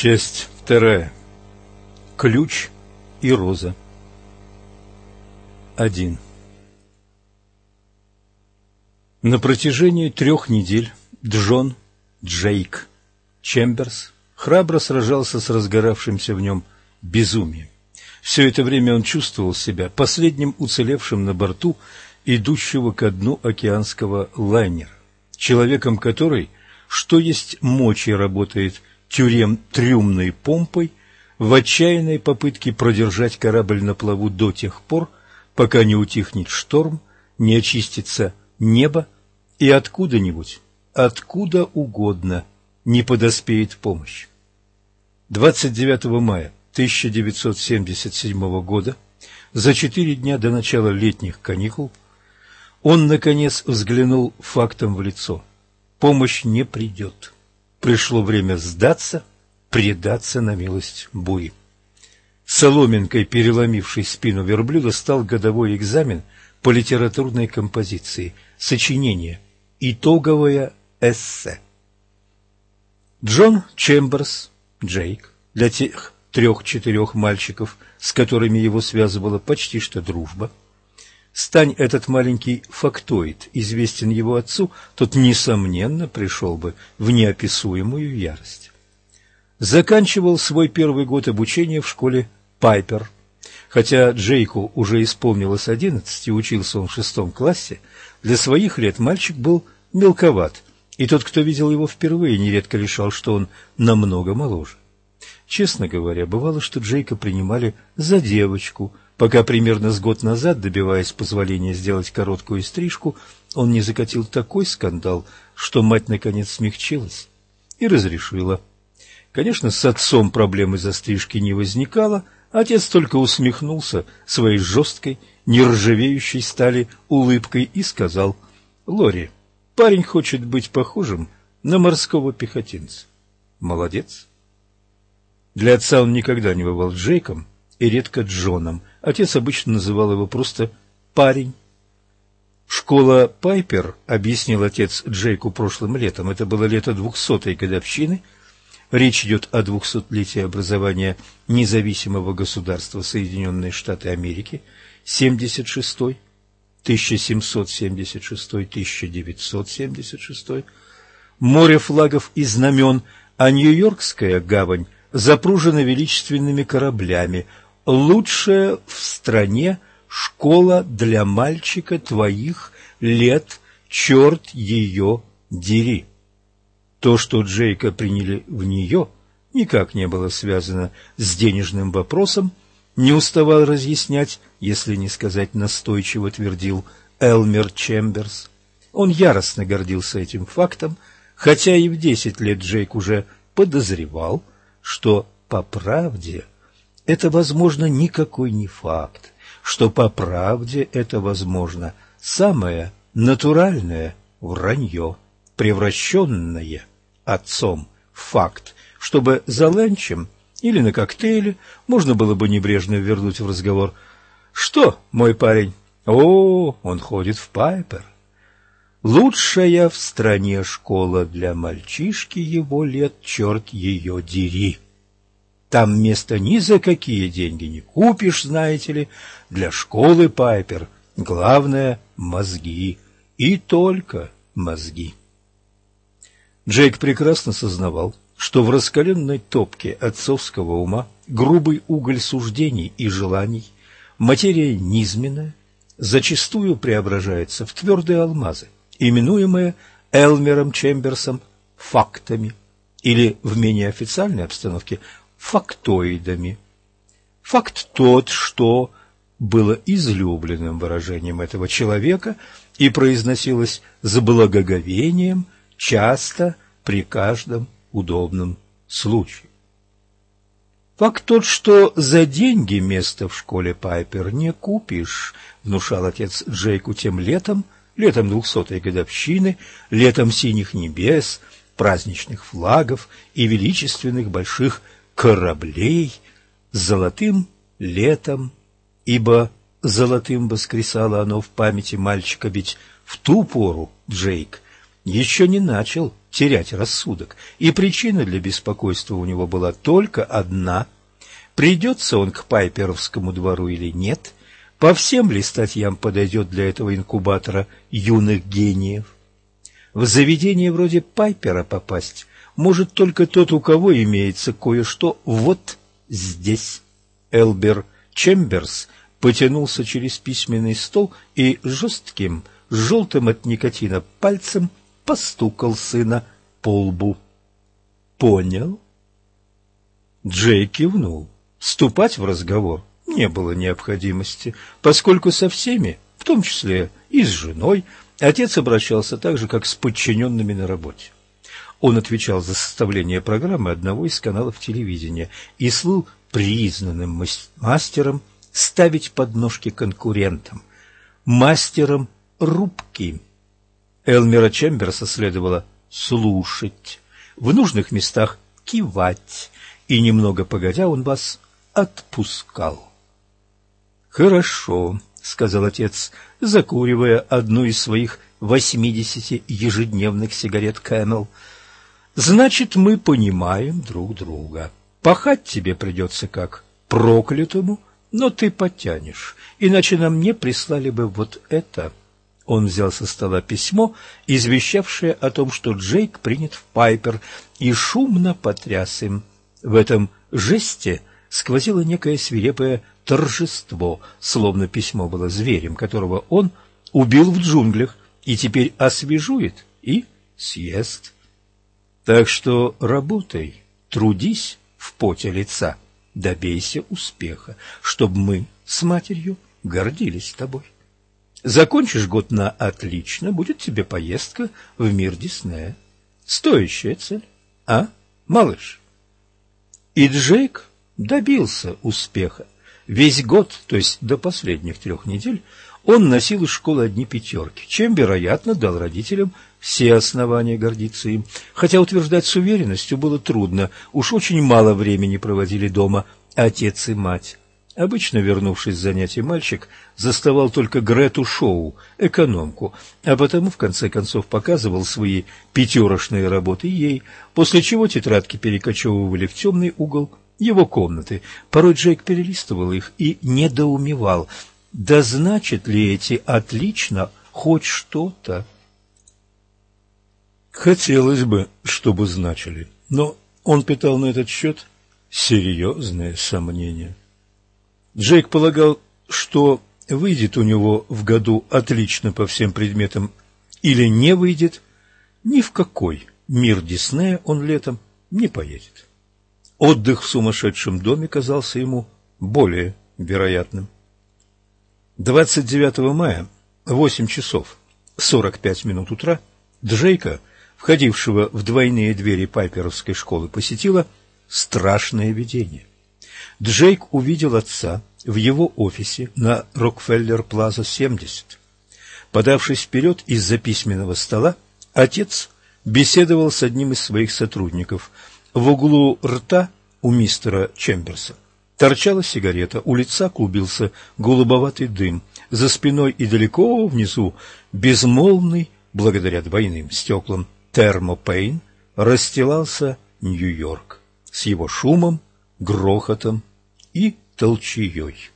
Часть вторая. Ключ и роза. Один. На протяжении трех недель Джон Джейк Чемберс храбро сражался с разгоравшимся в нем безумием. Все это время он чувствовал себя последним уцелевшим на борту идущего ко дну океанского лайнера, человеком который, что есть мочи, работает тюрем трюмной помпой в отчаянной попытке продержать корабль на плаву до тех пор, пока не утихнет шторм, не очистится небо и откуда-нибудь, откуда угодно не подоспеет помощь. 29 мая 1977 года, за четыре дня до начала летних каникул, он, наконец, взглянул фактом в лицо. Помощь не придет пришло время сдаться, предаться на милость бури. Соломинкой, переломившей спину верблюда, стал годовой экзамен по литературной композиции, сочинение, итоговое эссе. Джон Чемберс, Джейк, для тех трех-четырех мальчиков, с которыми его связывала почти что дружба, Стань этот маленький фактоид известен его отцу, тот, несомненно, пришел бы в неописуемую ярость. Заканчивал свой первый год обучения в школе Пайпер. Хотя Джейку уже исполнилось одиннадцать и учился он в шестом классе, для своих лет мальчик был мелковат, и тот, кто видел его впервые, нередко решал, что он намного моложе. Честно говоря, бывало, что Джейка принимали за девочку – пока примерно с год назад, добиваясь позволения сделать короткую стрижку, он не закатил такой скандал, что мать наконец смягчилась и разрешила. Конечно, с отцом проблемы за стрижки не возникало, отец только усмехнулся своей жесткой, нержавеющей стали улыбкой и сказал, «Лори, парень хочет быть похожим на морского пехотинца. Молодец». Для отца он никогда не бывал Джейком и редко Джоном, Отец обычно называл его просто «парень». Школа Пайпер, объяснил отец Джейку прошлым летом, это было лето двухсотой годовщины, речь идет о двухсотлетии образования независимого государства Соединенные Штаты Америки, 76-й, 1776-1976, море флагов и знамен, а Нью-Йоркская гавань запружена величественными кораблями, лучшая в стране школа для мальчика твоих лет, черт ее дери. То, что Джейка приняли в нее, никак не было связано с денежным вопросом, не уставал разъяснять, если не сказать настойчиво твердил Элмер Чемберс. Он яростно гордился этим фактом, хотя и в десять лет Джейк уже подозревал, что по правде – это, возможно, никакой не факт, что по правде это, возможно, самое натуральное вранье, превращенное отцом в факт, чтобы за ленчем или на коктейле можно было бы небрежно вернуть в разговор «Что, мой парень? О, он ходит в Пайпер». Лучшая в стране школа для мальчишки его лет, черт ее дери. Там места ни за какие деньги не купишь, знаете ли. Для школы Пайпер главное – мозги. И только мозги. Джейк прекрасно сознавал, что в раскаленной топке отцовского ума грубый уголь суждений и желаний, материя низменная, зачастую преображается в твердые алмазы, именуемые Элмером Чемберсом фактами, или в менее официальной обстановке фактоидами. Факт тот, что было излюбленным выражением этого человека и произносилось с благоговением часто при каждом удобном случае. Факт тот, что за деньги место в школе Пайпер не купишь, внушал отец Джейку тем летом, летом двухсотой годовщины, летом синих небес, праздничных флагов и величественных больших кораблей золотым летом, ибо золотым воскресало оно в памяти мальчика, ведь в ту пору Джейк еще не начал терять рассудок, и причина для беспокойства у него была только одна – придется он к Пайперовскому двору или нет, по всем ли статьям подойдет для этого инкубатора юных гениев. В заведение вроде Пайпера попасть может только тот, у кого имеется кое-что вот здесь. Элбер Чемберс потянулся через письменный стол и жестким, желтым от никотина пальцем постукал сына по лбу. «Понял?» Джей кивнул. Вступать в разговор не было необходимости, поскольку со всеми, в том числе и с женой, отец обращался так же, как с подчиненными на работе. Он отвечал за составление программы одного из каналов телевидения и слыл признанным мастером ставить подножки конкурентам, мастером рубки. Элмера Чемберса следовало слушать, в нужных местах кивать, и немного погодя он вас отпускал. «Хорошо», — сказал отец, закуривая одну из своих восьмидесяти ежедневных сигарет Кэмел. «Значит, мы понимаем друг друга. Пахать тебе придется как проклятому, но ты потянешь, иначе нам не прислали бы вот это». Он взял со стола письмо, извещавшее о том, что Джейк принят в Пайпер, и шумно потряс им. В этом жесте сквозило некое свирепое торжество, словно письмо было зверем, которого он убил в джунглях и теперь освежует и съест. Так что работай, трудись в поте лица, добейся успеха, чтобы мы с матерью гордились тобой. Закончишь год на отлично, будет тебе поездка в мир Диснея. Стоящая цель, а, малыш? И Джейк добился успеха. Весь год, то есть до последних трех недель, он носил из школы одни пятерки, чем, вероятно, дал родителям все основания гордиться им. Хотя утверждать с уверенностью было трудно, уж очень мало времени проводили дома отец и мать. Обычно, вернувшись с занятий, мальчик заставал только Грету Шоу, экономку, а потому, в конце концов, показывал свои пятерошные работы ей, после чего тетрадки перекочевывали в темный угол его комнаты. Порой Джейк перелистывал их и недоумевал, да значит ли эти «отлично» хоть что-то? Хотелось бы, чтобы значили, но он питал на этот счет серьезные сомнения. Джейк полагал, что выйдет у него в году отлично по всем предметам или не выйдет, ни в какой мир Диснея он летом не поедет. Отдых в сумасшедшем доме казался ему более вероятным. 29 мая, 8 часов 45 минут утра, Джейка, входившего в двойные двери Пайперовской школы, посетила страшное видение. Джейк увидел отца в его офисе на Рокфеллер-Плаза 70. Подавшись вперед из-за письменного стола, отец беседовал с одним из своих сотрудников – в углу рта у мистера Чемберса торчала сигарета, у лица клубился голубоватый дым, за спиной и далеко внизу безмолвный, благодаря двойным стеклам, термопейн расстилался Нью-Йорк с его шумом, грохотом и толчеей.